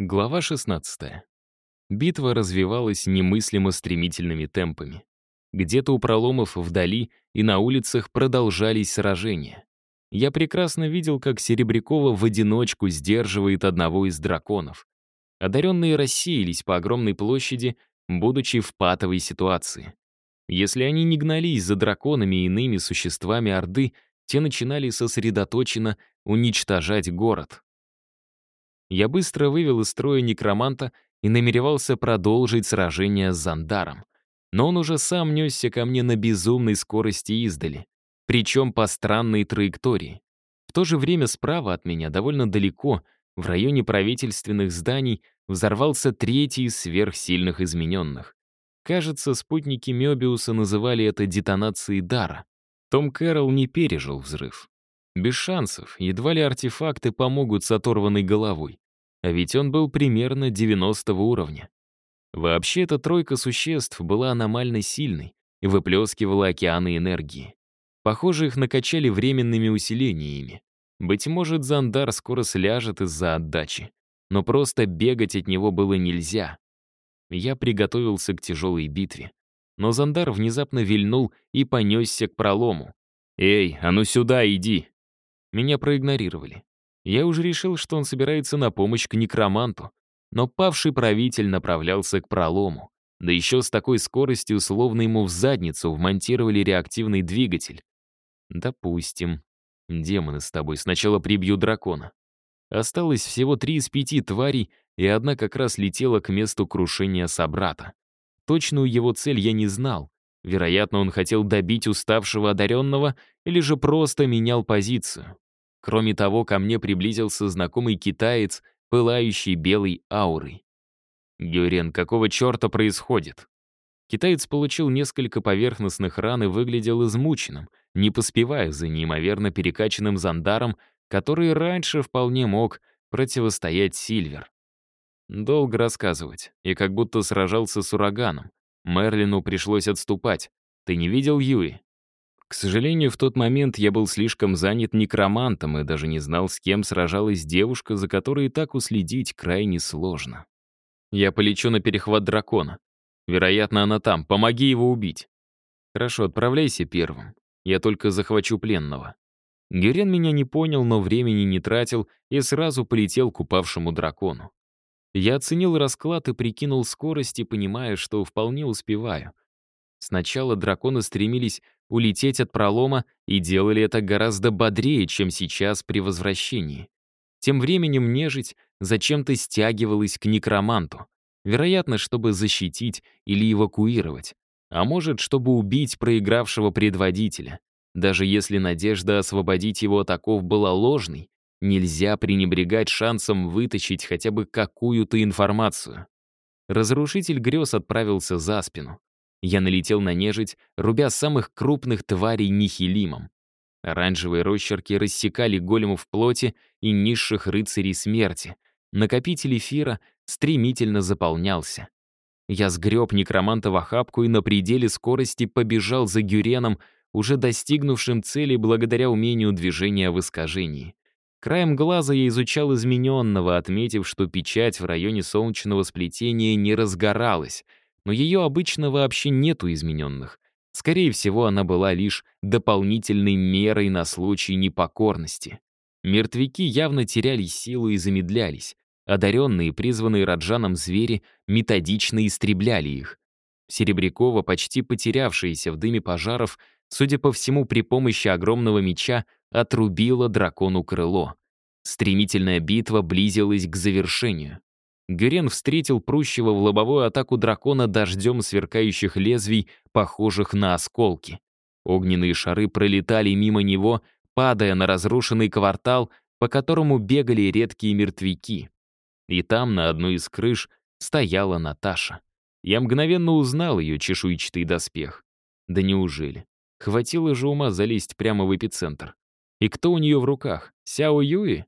Глава 16. Битва развивалась немыслимо стремительными темпами. Где-то у проломов вдали и на улицах продолжались сражения. Я прекрасно видел, как Серебрякова в одиночку сдерживает одного из драконов. Одаренные рассеялись по огромной площади, будучи в патовой ситуации. Если они не гнались за драконами и иными существами Орды, те начинали сосредоточенно уничтожать город. Я быстро вывел из строя некроманта и намеревался продолжить сражение с Зандаром. Но он уже сам несся ко мне на безумной скорости издали, причем по странной траектории. В то же время справа от меня, довольно далеко, в районе правительственных зданий, взорвался третий из сверхсильных измененных. Кажется, спутники Мёбиуса называли это детонацией дара. Том Кэрролл не пережил взрыв. Без шансов, едва ли артефакты помогут с оторванной головой. А ведь он был примерно 90 уровня. Вообще, эта тройка существ была аномально сильной и выплескивала океаны энергии. Похоже, их накачали временными усилениями. Быть может, Зандар скоро сляжет из-за отдачи. Но просто бегать от него было нельзя. Я приготовился к тяжелой битве. Но Зандар внезапно вильнул и понесся к пролому. «Эй, а ну сюда иди!» Меня проигнорировали. Я уже решил, что он собирается на помощь к некроманту, но павший правитель направлялся к пролому. Да еще с такой скоростью, словно ему в задницу вмонтировали реактивный двигатель. Допустим. Демоны с тобой, сначала прибью дракона. Осталось всего три из пяти тварей, и одна как раз летела к месту крушения собрата. Точную его цель я не знал. Вероятно, он хотел добить уставшего одаренного или же просто менял позицию. Кроме того, ко мне приблизился знакомый китаец, пылающий белой аурой. «Гюрен, какого черта происходит?» Китаец получил несколько поверхностных ран и выглядел измученным, не поспевая за неимоверно перекачанным зандаром, который раньше вполне мог противостоять Сильвер. Долго рассказывать, и как будто сражался с ураганом. Мерлину пришлось отступать. Ты не видел Юи? К сожалению, в тот момент я был слишком занят некромантом и даже не знал, с кем сражалась девушка, за которой так уследить крайне сложно. Я полечу на перехват дракона. Вероятно, она там. Помоги его убить. Хорошо, отправляйся первым. Я только захвачу пленного. Герен меня не понял, но времени не тратил и сразу полетел к упавшему дракону. Я оценил расклад и прикинул скорость, и понимая, что вполне успеваю. Сначала драконы стремились улететь от пролома и делали это гораздо бодрее, чем сейчас при возвращении. Тем временем нежить зачем-то стягивалась к некроманту. Вероятно, чтобы защитить или эвакуировать. А может, чтобы убить проигравшего предводителя. Даже если надежда освободить его от оков была ложной, нельзя пренебрегать шансом вытащить хотя бы какую-то информацию. Разрушитель грез отправился за спину. Я налетел на нежить, рубя самых крупных тварей нихилимом. Оранжевые росчерки рассекали големов плоти и низших рыцарей смерти. Накопитель эфира стремительно заполнялся. Я сгреб некроманта в охапку и на пределе скорости побежал за Гюреном, уже достигнувшим цели благодаря умению движения в искажении. Краем глаза я изучал измененного, отметив, что печать в районе солнечного сплетения не разгоралась — но ее обычно вообще нету измененных. Скорее всего, она была лишь дополнительной мерой на случай непокорности. Мертвяки явно теряли силу и замедлялись. Одаренные, призванные Раджаном звери, методично истребляли их. Серебрякова, почти потерявшаяся в дыме пожаров, судя по всему, при помощи огромного меча отрубила дракону крыло. Стремительная битва близилась к завершению. Гюрен встретил прущего в лобовую атаку дракона дождем сверкающих лезвий, похожих на осколки. Огненные шары пролетали мимо него, падая на разрушенный квартал, по которому бегали редкие мертвяки. И там, на одной из крыш, стояла Наташа. Я мгновенно узнал ее чешуйчатый доспех. Да неужели? Хватило же ума залезть прямо в эпицентр. И кто у нее в руках? Сяо Юи?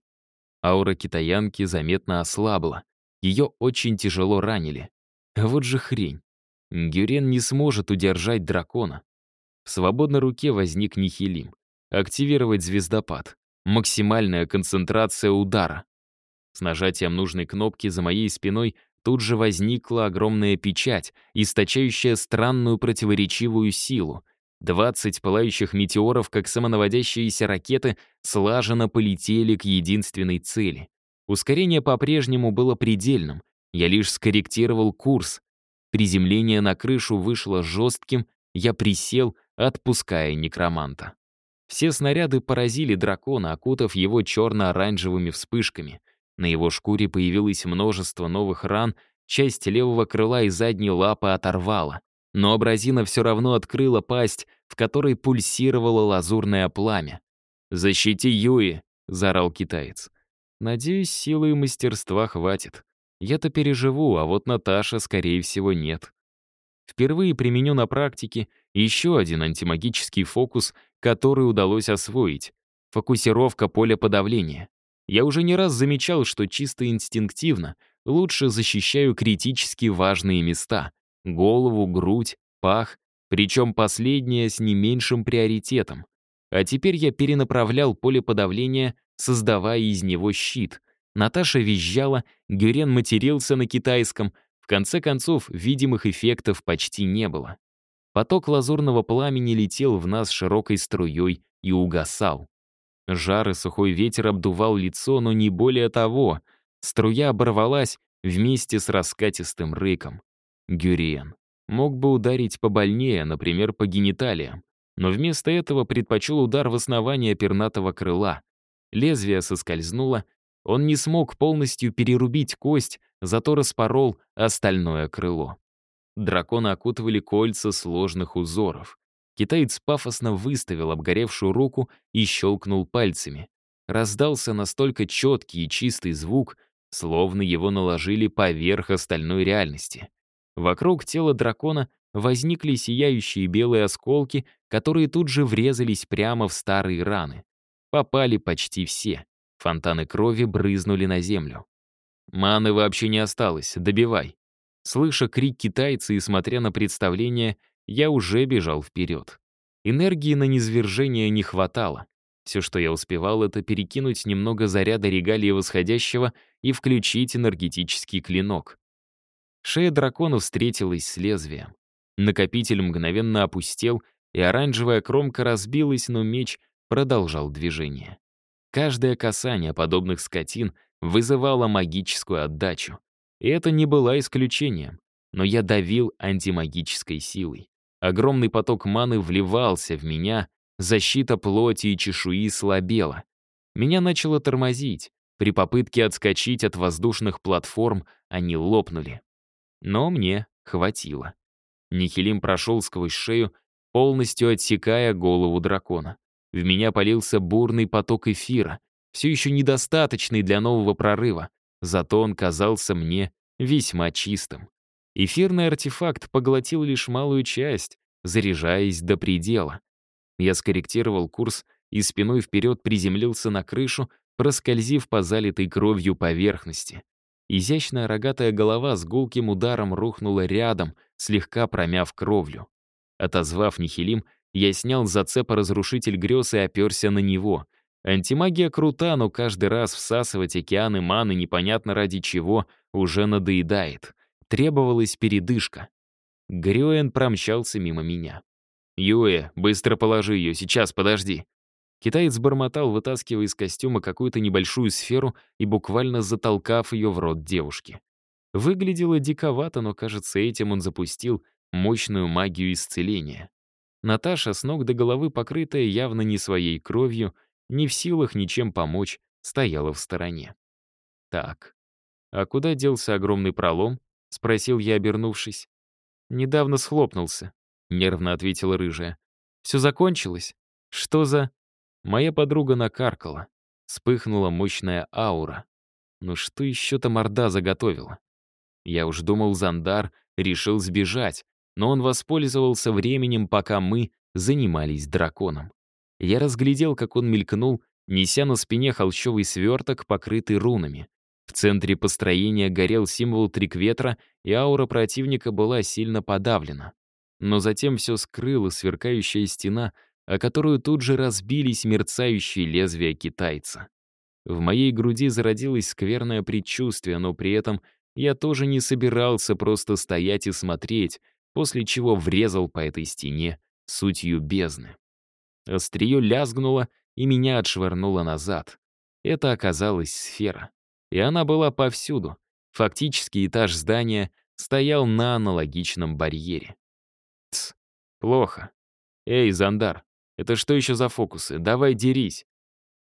Аура китаянки заметно ослабла. Ее очень тяжело ранили. Вот же хрень. Гюрен не сможет удержать дракона. В свободной руке возник Нихилим. Активировать звездопад. Максимальная концентрация удара. С нажатием нужной кнопки за моей спиной тут же возникла огромная печать, источающая странную противоречивую силу. Двадцать пылающих метеоров, как самонаводящиеся ракеты, слаженно полетели к единственной цели. Ускорение по-прежнему было предельным. Я лишь скорректировал курс. Приземление на крышу вышло жестким, я присел, отпуская некроманта. Все снаряды поразили дракона, окутав его черно-оранжевыми вспышками. На его шкуре появилось множество новых ран, часть левого крыла и задней лапы оторвала. Но абразина все равно открыла пасть, в которой пульсировало лазурное пламя. «Защити Юи!» — заорал китаец. «Надеюсь, силы и мастерства хватит. Я-то переживу, а вот Наташа, скорее всего, нет». Впервые применю на практике еще один антимагический фокус, который удалось освоить — фокусировка поля подавления. Я уже не раз замечал, что чисто инстинктивно лучше защищаю критически важные места — голову, грудь, пах, причем последнее с не меньшим приоритетом. А теперь я перенаправлял поле подавления, создавая из него щит. Наташа визжала, Гюрен матерился на китайском, в конце концов, видимых эффектов почти не было. Поток лазурного пламени летел в нас широкой струей и угасал. Жар и сухой ветер обдувал лицо, но не более того. Струя оборвалась вместе с раскатистым рыком. Гюриен. Мог бы ударить побольнее, например, по гениталиям, но вместо этого предпочел удар в основание пернатого крыла. Лезвие соскользнуло, он не смог полностью перерубить кость, зато распорол остальное крыло. Дракона окутывали кольца сложных узоров. Китаец пафосно выставил обгоревшую руку и щелкнул пальцами. Раздался настолько четкий и чистый звук, словно его наложили поверх остальной реальности. Вокруг тела дракона возникли сияющие белые осколки, которые тут же врезались прямо в старые раны. Попали почти все. Фонтаны крови брызнули на землю. «Маны вообще не осталось, добивай», Слыша крик китайца и смотря на представление, я уже бежал вперед. Энергии на низвержение не хватало. Все, что я успевал, это перекинуть немного заряда регалии восходящего и включить энергетический клинок. Шея дракона встретилась с лезвием. Накопитель мгновенно опустел, и оранжевая кромка разбилась, но меч продолжал движение. Каждое касание подобных скотин вызывало магическую отдачу. И это не было исключением. Но я давил антимагической силой. Огромный поток маны вливался в меня, защита плоти и чешуи слабела. Меня начало тормозить. При попытке отскочить от воздушных платформ они лопнули. Но мне хватило. Нихилим прошел сквозь шею, полностью отсекая голову дракона. В меня полился бурный поток эфира, все еще недостаточный для нового прорыва. Зато он казался мне весьма чистым. Эфирный артефакт поглотил лишь малую часть, заряжаясь до предела. Я скорректировал курс и спиной вперед приземлился на крышу, проскользив по залитой кровью поверхности. Изящная рогатая голова с гулким ударом рухнула рядом, слегка промяв кровлю. Отозвав Нихилим, я снял зацепа разрушитель грез и оперся на него — Антимагия крута, но каждый раз всасывать океаны маны непонятно ради чего уже надоедает. Требовалась передышка. Грёен промчался мимо меня. «Юэ, быстро положи ее, сейчас, подожди». Китаец бормотал, вытаскивая из костюма какую-то небольшую сферу и буквально затолкав ее в рот девушки. Выглядело диковато, но, кажется, этим он запустил мощную магию исцеления. Наташа, с ног до головы покрытая явно не своей кровью, не в силах ничем помочь, стояла в стороне. Так, а куда делся огромный пролом? Спросил я, обернувшись. Недавно схлопнулся, нервно ответила рыжая. Все закончилось? Что за... Моя подруга накаркала. Вспыхнула мощная аура. Ну что еще-то морда заготовила? Я уж думал, Зандар решил сбежать, но он воспользовался временем, пока мы занимались драконом. Я разглядел, как он мелькнул, неся на спине холщовый сверток, покрытый рунами. В центре построения горел символ трикветра, и аура противника была сильно подавлена. Но затем все скрыла сверкающая стена, о которую тут же разбились мерцающие лезвия китайца. В моей груди зародилось скверное предчувствие, но при этом я тоже не собирался просто стоять и смотреть, после чего врезал по этой стене сутью бездны. Острие лязгнуло, и меня отшвырнуло назад. Это оказалась сфера. И она была повсюду. Фактически этаж здания стоял на аналогичном барьере. Тс, плохо. Эй, Зандар, это что еще за фокусы? Давай дерись.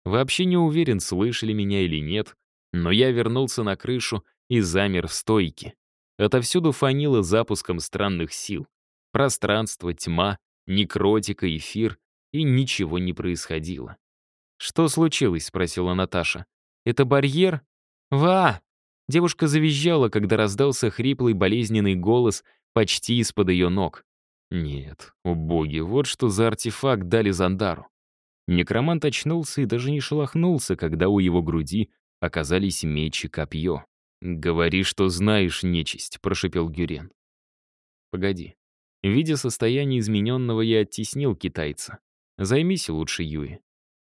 Вообще не уверен, слышали меня или нет, но я вернулся на крышу и замер в стойке. Отовсюду фанило запуском странных сил. Пространство, тьма, некротика, эфир, и ничего не происходило. «Что случилось?» — спросила Наташа. «Это барьер?» «Ва!» Девушка завизжала, когда раздался хриплый болезненный голос почти из-под ее ног. Нет, о боги, вот что за артефакт дали Зандару. Некромант очнулся и даже не шелохнулся, когда у его груди оказались меч и копье. «Говори, что знаешь, нечисть», — прошепел Гюрен. «Погоди. Видя состояние измененного, я оттеснил китайца. Займись лучше Юи.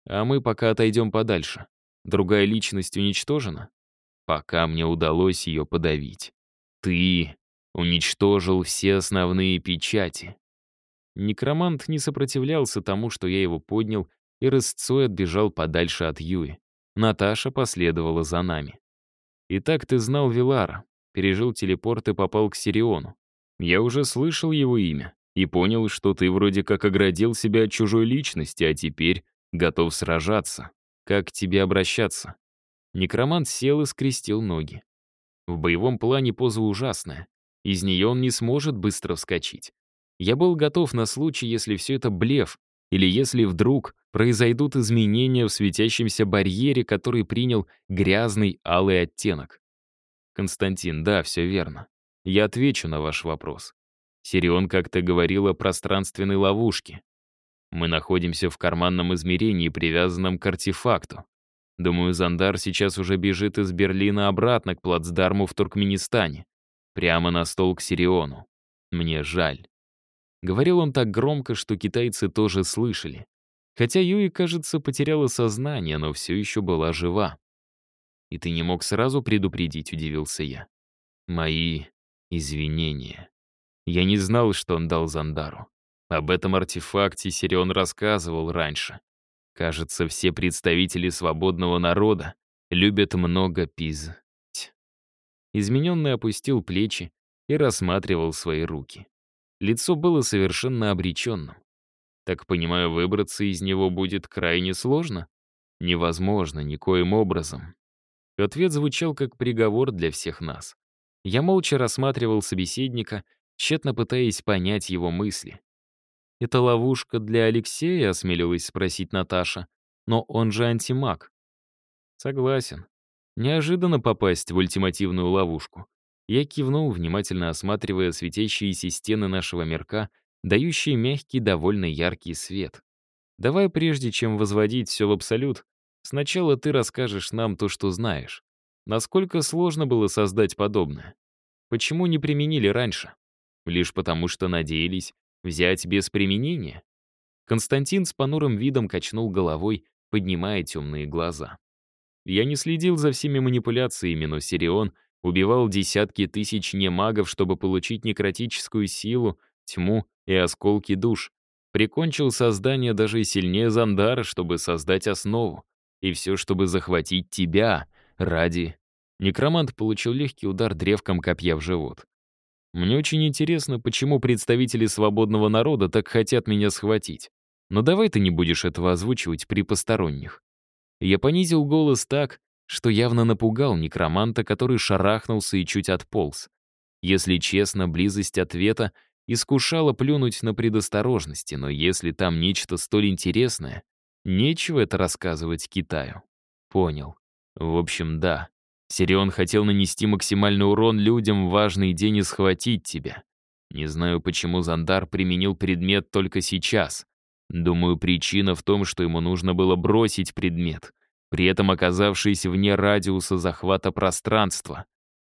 А мы пока отойдем подальше. Другая личность уничтожена? Пока мне удалось ее подавить. Ты уничтожил все основные печати. Некромант не сопротивлялся тому, что я его поднял, и рысцой отбежал подальше от Юи. Наташа последовала за нами. «Итак, ты знал Вилара, пережил телепорт и попал к Сириону. Я уже слышал его имя и понял, что ты вроде как оградил себя от чужой личности, а теперь готов сражаться. Как к тебе обращаться?» Некромант сел и скрестил ноги. В боевом плане поза ужасная. Из нее он не сможет быстро вскочить. Я был готов на случай, если все это блеф, или если вдруг произойдут изменения в светящемся барьере, который принял грязный алый оттенок. Константин, да, все верно. Я отвечу на ваш вопрос. Сирион как-то говорил о пространственной ловушке. Мы находимся в карманном измерении, привязанном к артефакту. Думаю, Зандар сейчас уже бежит из Берлина обратно к плацдарму в Туркменистане. Прямо на стол к Сириону. Мне жаль. Говорил он так громко, что китайцы тоже слышали. Хотя Юи, кажется, потеряла сознание, но все еще была жива. «И ты не мог сразу предупредить», — удивился я. «Мои извинения. Я не знал, что он дал Зандару. Об этом артефакте Сирион рассказывал раньше. Кажется, все представители свободного народа любят много пиз. Измененный опустил плечи и рассматривал свои руки. Лицо было совершенно обреченным. Так понимаю, выбраться из него будет крайне сложно? Невозможно, никоим образом. Ответ звучал как приговор для всех нас. Я молча рассматривал собеседника, тщетно пытаясь понять его мысли. «Это ловушка для Алексея?» — осмелилась спросить Наташа. «Но он же антимаг». «Согласен. Неожиданно попасть в ультимативную ловушку. Я кивнул, внимательно осматривая светящиеся стены нашего мирка, дающие мягкий, довольно яркий свет. Давай, прежде чем возводить все в абсолют, сначала ты расскажешь нам то, что знаешь. Насколько сложно было создать подобное? Почему не применили раньше? Лишь потому, что надеялись взять без применения? Константин с понурым видом качнул головой, поднимая темные глаза. Я не следил за всеми манипуляциями, но Сирион — убивал десятки тысяч немагов, чтобы получить некротическую силу, тьму и осколки душ. Прикончил создание даже сильнее Зандара, чтобы создать основу. И все, чтобы захватить тебя ради... Некромант получил легкий удар древком копья в живот. Мне очень интересно, почему представители свободного народа так хотят меня схватить. Но давай ты не будешь этого озвучивать при посторонних. Я понизил голос так, что явно напугал некроманта, который шарахнулся и чуть отполз. Если честно, близость ответа искушала плюнуть на предосторожности, но если там нечто столь интересное, нечего это рассказывать Китаю. Понял. В общем, да. Сирион хотел нанести максимальный урон людям в важный день и схватить тебя. Не знаю, почему Зандар применил предмет только сейчас. Думаю, причина в том, что ему нужно было бросить предмет — при этом оказавшись вне радиуса захвата пространства,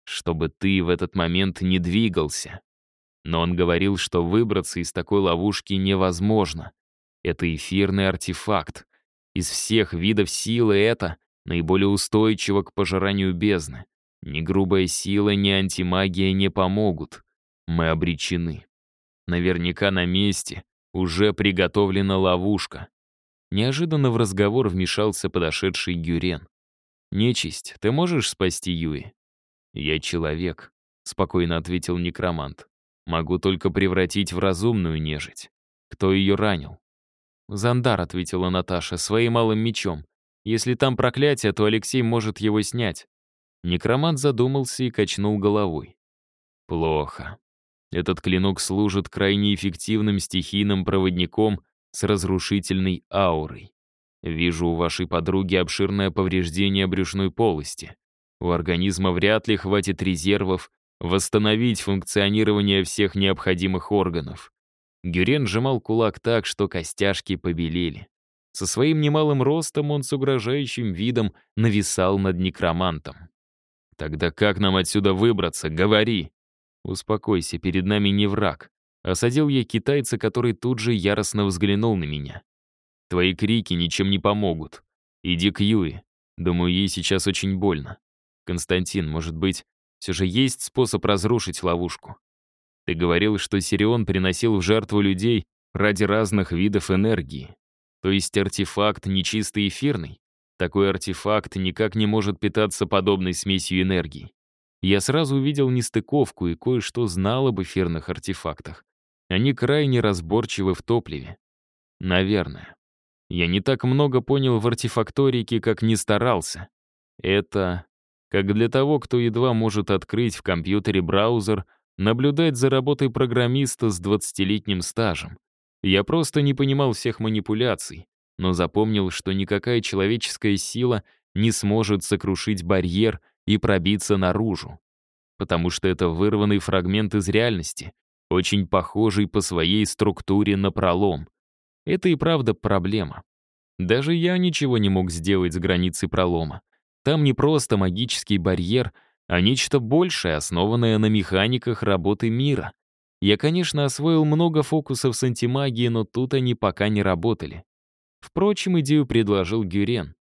чтобы ты в этот момент не двигался. Но он говорил, что выбраться из такой ловушки невозможно. Это эфирный артефакт. Из всех видов силы это наиболее устойчива к пожиранию бездны. Ни грубая сила, ни антимагия не помогут. Мы обречены. Наверняка на месте уже приготовлена ловушка. Неожиданно в разговор вмешался подошедший Гюрен. «Нечисть, ты можешь спасти Юи?» «Я человек», — спокойно ответил некромант. «Могу только превратить в разумную нежить. Кто ее ранил?» «Зандар», — ответила Наташа, — «своим малым мечом. Если там проклятие, то Алексей может его снять». Некромант задумался и качнул головой. «Плохо. Этот клинок служит крайне эффективным стихийным проводником с разрушительной аурой. Вижу у вашей подруги обширное повреждение брюшной полости. У организма вряд ли хватит резервов восстановить функционирование всех необходимых органов. Гюрен сжимал кулак так, что костяшки побелели. Со своим немалым ростом он с угрожающим видом нависал над некромантом. «Тогда как нам отсюда выбраться? Говори!» «Успокойся, перед нами не враг». Осадил я китайца, который тут же яростно взглянул на меня. «Твои крики ничем не помогут. Иди к Юи. Думаю, ей сейчас очень больно. Константин, может быть, все же есть способ разрушить ловушку? Ты говорил, что Сирион приносил в жертву людей ради разных видов энергии. То есть артефакт нечистый эфирный? Такой артефакт никак не может питаться подобной смесью энергии. Я сразу увидел нестыковку и кое-что знал об эфирных артефактах. Они крайне разборчивы в топливе. Наверное. Я не так много понял в артефакторике, как не старался. Это как для того, кто едва может открыть в компьютере браузер, наблюдать за работой программиста с 20-летним стажем. Я просто не понимал всех манипуляций, но запомнил, что никакая человеческая сила не сможет сокрушить барьер и пробиться наружу. Потому что это вырванный фрагмент из реальности, очень похожий по своей структуре на пролом. Это и правда проблема. Даже я ничего не мог сделать с границей пролома. Там не просто магический барьер, а нечто большее, основанное на механиках работы мира. Я, конечно, освоил много фокусов с антимагией, но тут они пока не работали. Впрочем, идею предложил Гюрен.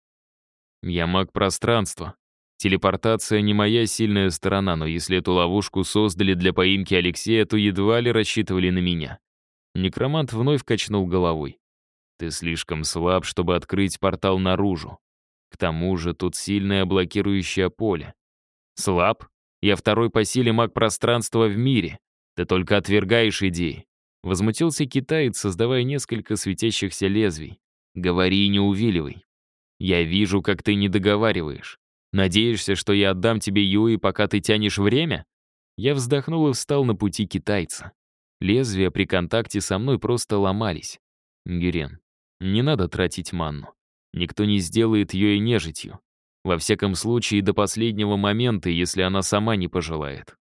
Я маг пространства. Телепортация не моя сильная сторона, но если эту ловушку создали для поимки Алексея, то едва ли рассчитывали на меня. Некромант вновь качнул головой. Ты слишком слаб, чтобы открыть портал наружу. К тому же тут сильное блокирующее поле. Слаб? Я второй по силе маг пространства в мире. Ты только отвергаешь идеи. Возмутился китаец, создавая несколько светящихся лезвий. Говори и не увиливай. Я вижу, как ты не договариваешь. Надеешься, что я отдам тебе Юи, пока ты тянешь время? Я вздохнул и встал на пути китайца. Лезвия при контакте со мной просто ломались. Герен, не надо тратить манну. Никто не сделает ее и нежитью. Во всяком случае, до последнего момента, если она сама не пожелает.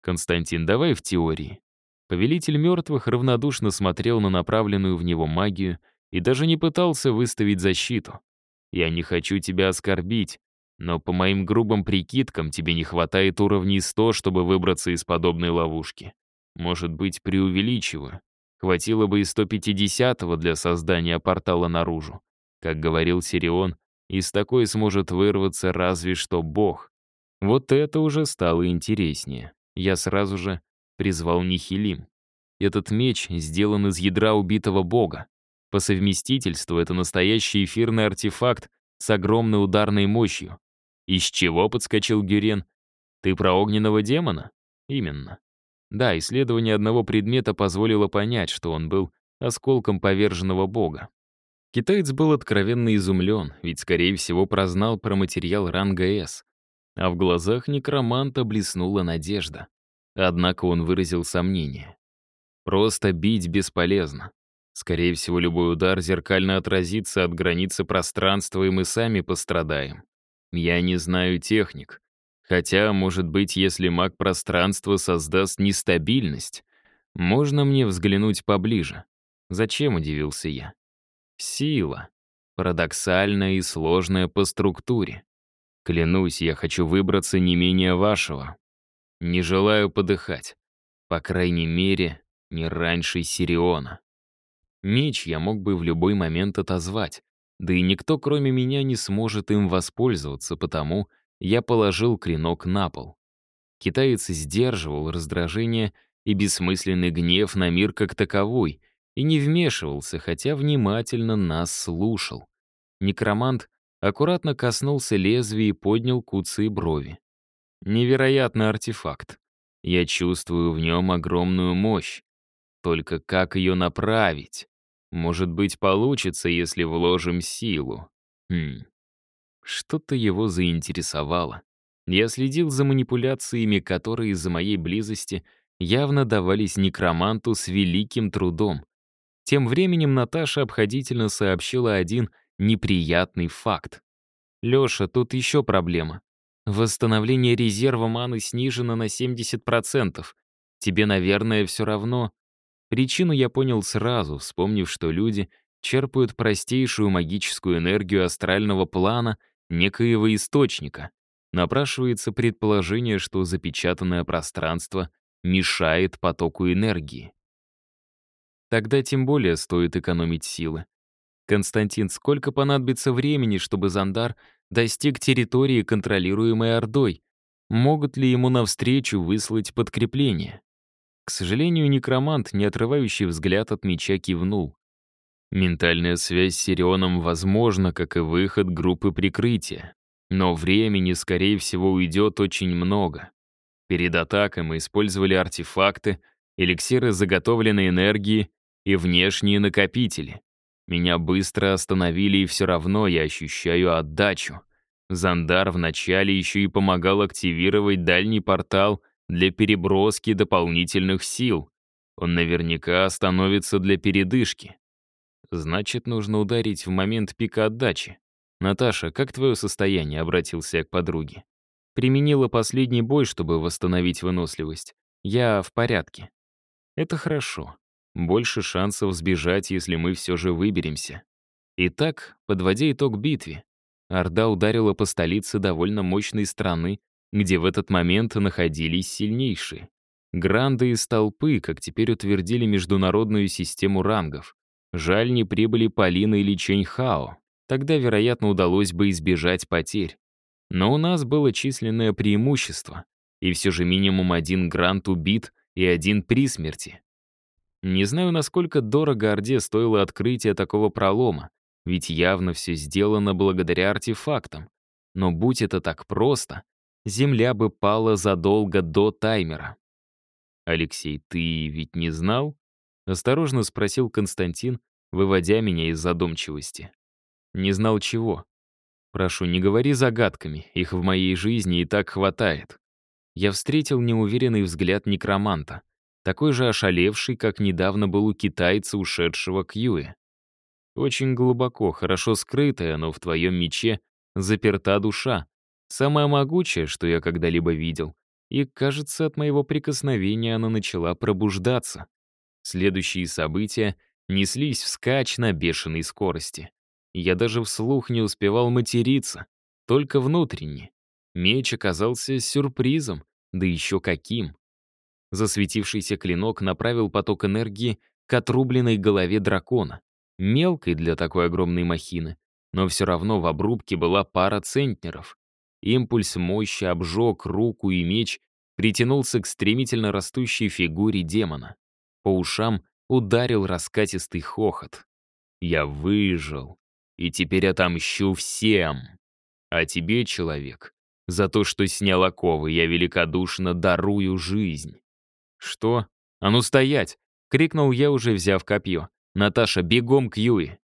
Константин, давай в теории. Повелитель мертвых равнодушно смотрел на направленную в него магию и даже не пытался выставить защиту. «Я не хочу тебя оскорбить, но по моим грубым прикидкам тебе не хватает уровней 100, чтобы выбраться из подобной ловушки. Может быть, преувеличиваю. Хватило бы и 150-го для создания портала наружу. Как говорил Сирион, из такой сможет вырваться разве что Бог. Вот это уже стало интереснее. Я сразу же призвал Нихилим. Этот меч сделан из ядра убитого бога. По совместительству это настоящий эфирный артефакт с огромной ударной мощью. Из чего подскочил Гюрен? Ты про огненного демона? Именно. Да, исследование одного предмета позволило понять, что он был осколком поверженного бога. Китаец был откровенно изумлен, ведь, скорее всего, прознал про материал ранга С. А в глазах некроманта блеснула надежда. Однако он выразил сомнение. Просто бить бесполезно. Скорее всего, любой удар зеркально отразится от границы пространства, и мы сами пострадаем. Я не знаю техник, Хотя, может быть, если маг пространства создаст нестабильность, можно мне взглянуть поближе. Зачем, удивился я. Сила. Парадоксальная и сложная по структуре. Клянусь, я хочу выбраться не менее вашего. Не желаю подыхать. По крайней мере, не раньше Сириона. Меч я мог бы в любой момент отозвать, Да и никто, кроме меня, не сможет им воспользоваться, потому я положил клинок на пол. Китаец сдерживал раздражение и бессмысленный гнев на мир как таковой и не вмешивался, хотя внимательно нас слушал. Некромант аккуратно коснулся лезвия и поднял куцые брови. Невероятный артефакт. Я чувствую в нем огромную мощь. Только как ее направить? Может быть, получится, если вложим силу. Хм. Что-то его заинтересовало. Я следил за манипуляциями, которые из-за моей близости явно давались некроманту с великим трудом. Тем временем Наташа обходительно сообщила один неприятный факт. «Лёша, тут еще проблема. Восстановление резерва маны снижено на 70%. Тебе, наверное, все равно. Причину я понял сразу, вспомнив, что люди черпают простейшую магическую энергию астрального плана некоего источника. Напрашивается предположение, что запечатанное пространство мешает потоку энергии. Тогда тем более стоит экономить силы. Константин, сколько понадобится времени, чтобы Зандар достиг территории, контролируемой Ордой? Могут ли ему навстречу выслать подкрепление? К сожалению, некромант, не отрывающий взгляд от меча, кивнул. Ментальная связь с Сирионом возможна, как и выход группы прикрытия. Но времени, скорее всего, уйдет очень много. Перед атакой мы использовали артефакты, эликсиры заготовленной энергии и внешние накопители. Меня быстро остановили, и все равно я ощущаю отдачу. Зандар вначале еще и помогал активировать дальний портал для переброски дополнительных сил. Он наверняка остановится для передышки. Значит, нужно ударить в момент пика отдачи. «Наташа, как твое состояние?» — обратился я к подруге. Применила последний бой, чтобы восстановить выносливость. Я в порядке. Это хорошо. Больше шансов сбежать, если мы все же выберемся. Итак, подводя итог битве, Орда ударила по столице довольно мощной страны, где в этот момент находились сильнейшие. Гранды из толпы, как теперь утвердили международную систему рангов. Жаль, не прибыли Полина или Чэньхао. Тогда, вероятно, удалось бы избежать потерь. Но у нас было численное преимущество, и все же минимум один грант убит и один при смерти. Не знаю, насколько дорого Орде стоило открытие такого пролома, ведь явно все сделано благодаря артефактам. Но будь это так просто, Земля бы пала задолго до таймера. «Алексей, ты ведь не знал?» — осторожно спросил Константин, выводя меня из задумчивости. «Не знал чего?» «Прошу, не говори загадками, их в моей жизни и так хватает». Я встретил неуверенный взгляд некроманта такой же ошалевший, как недавно был у китайца, ушедшего к Юе. Очень глубоко, хорошо скрытая, но в твоем мече заперта душа, самая могучая, что я когда-либо видел, и, кажется, от моего прикосновения она начала пробуждаться. Следующие события неслись вскачь на бешеной скорости. Я даже вслух не успевал материться, только внутренне. Меч оказался сюрпризом, да еще каким. Засветившийся клинок направил поток энергии к отрубленной голове дракона. Мелкой для такой огромной махины, но все равно в обрубке была пара центнеров. Импульс мощи обжег руку и меч, притянулся к стремительно растущей фигуре демона. По ушам ударил раскатистый хохот. «Я выжил, и теперь отомщу всем. А тебе, человек, за то, что снял оковы, я великодушно дарую жизнь». «Что? А ну стоять!» — крикнул я, уже взяв копье. «Наташа, бегом к Юи!»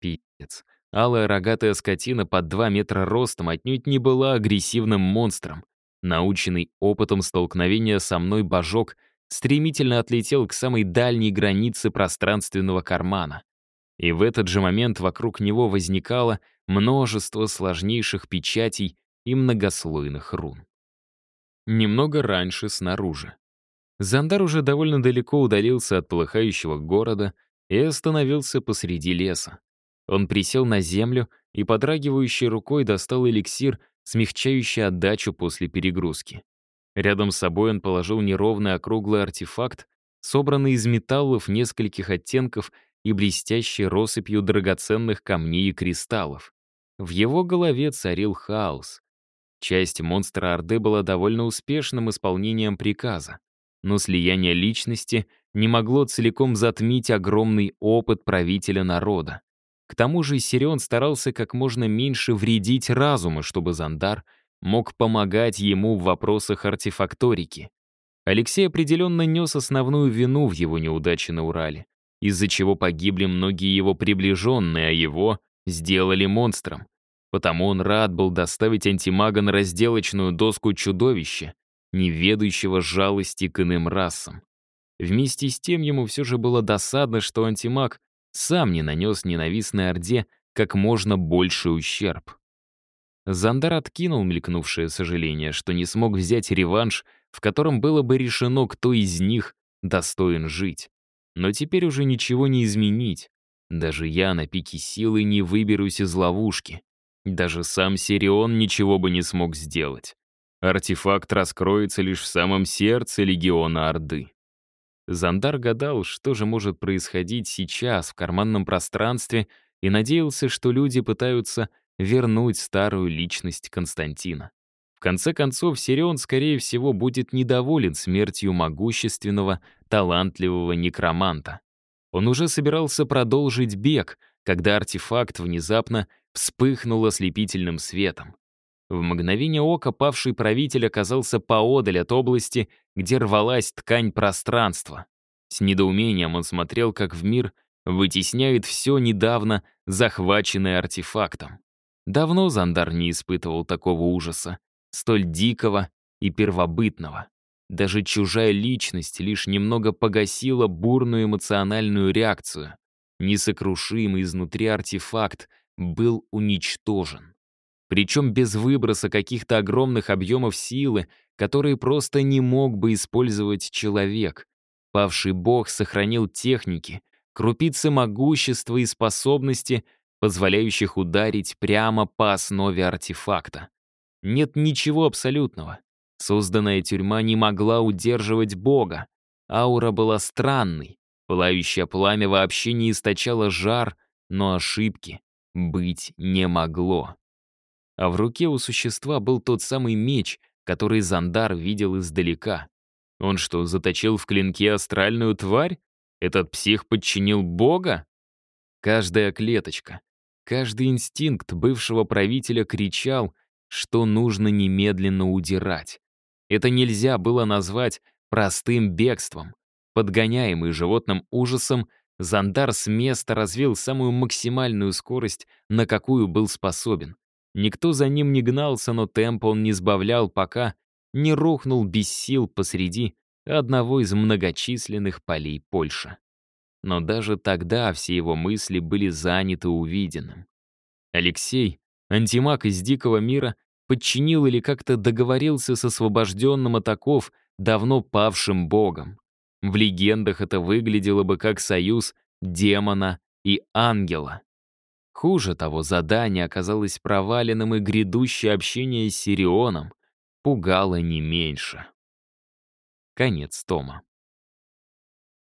Пиздец. Алая рогатая скотина под два метра ростом отнюдь не была агрессивным монстром. Наученный опытом столкновения со мной божок стремительно отлетел к самой дальней границе пространственного кармана. И в этот же момент вокруг него возникало множество сложнейших печатей и многослойных рун. Немного раньше снаружи. Зандар уже довольно далеко удалился от полыхающего города и остановился посреди леса. Он присел на землю и подрагивающей рукой достал эликсир, смягчающий отдачу после перегрузки. Рядом с собой он положил неровный округлый артефакт, собранный из металлов нескольких оттенков и блестящей россыпью драгоценных камней и кристаллов. В его голове царил хаос. Часть монстра Орды была довольно успешным исполнением приказа, но слияние личности не могло целиком затмить огромный опыт правителя народа. К тому же Сирион старался как можно меньше вредить разуму, чтобы Зандар мог помогать ему в вопросах артефакторики. Алексей определенно нес основную вину в его неудаче на Урале, из-за чего погибли многие его приближенные, а его сделали монстром. Потому он рад был доставить антимага на разделочную доску чудовища, не ведающего жалости к иным расам. Вместе с тем ему все же было досадно, что антимаг сам не нанес ненавистной Орде как можно больший ущерб. Зандар откинул мелькнувшее сожаление, что не смог взять реванш, в котором было бы решено, кто из них достоин жить. Но теперь уже ничего не изменить. Даже я на пике силы не выберусь из ловушки. Даже сам Сирион ничего бы не смог сделать. Артефакт раскроется лишь в самом сердце легиона Орды. Зандар гадал, что же может происходить сейчас в карманном пространстве, и надеялся, что люди пытаются вернуть старую личность Константина. В конце концов, Сирион, скорее всего, будет недоволен смертью могущественного, талантливого некроманта. Он уже собирался продолжить бег, когда артефакт внезапно вспыхнул ослепительным светом. В мгновение ока павший правитель оказался поодаль от области, где рвалась ткань пространства. С недоумением он смотрел, как в мир вытесняет все недавно захваченное артефактом. Давно Зандар не испытывал такого ужаса, столь дикого и первобытного. Даже чужая личность лишь немного погасила бурную эмоциональную реакцию. Несокрушимый изнутри артефакт был уничтожен. Причем без выброса каких-то огромных объемов силы, которые просто не мог бы использовать человек. Павший бог сохранил техники, крупицы могущества и способности, позволяющих ударить прямо по основе артефакта. Нет ничего абсолютного. Созданная тюрьма не могла удерживать Бога. Аура была странной. Пылающее пламя вообще не источало жар, но ошибки быть не могло. А в руке у существа был тот самый меч, который Зандар видел издалека. Он что, заточил в клинке астральную тварь? Этот псих подчинил Бога? Каждая клеточка, каждый инстинкт бывшего правителя кричал, что нужно немедленно удирать. Это нельзя было назвать простым бегством. Подгоняемый животным ужасом, Зандар с места развил самую максимальную скорость, на какую был способен. Никто за ним не гнался, но темпа он не сбавлял, пока не рухнул без сил посреди одного из многочисленных полей Польши. Но даже тогда все его мысли были заняты увиденным. Алексей, антимаг из дикого мира, подчинил или как-то договорился с освобожденным от оков давно павшим богом. В легендах это выглядело бы как союз демона и ангела. Хуже того, задание оказалось проваленным, и грядущее общение с Сирионом пугало не меньше. Конец тома.